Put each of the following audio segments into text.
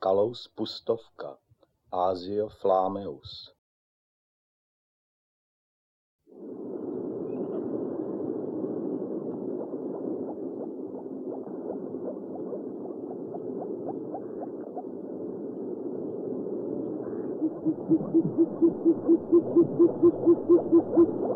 Kalous Pustovka, Asio flameus.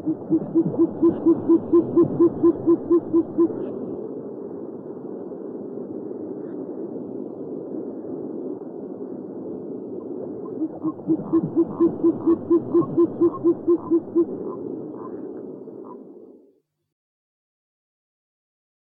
Ha ha ha ha ha!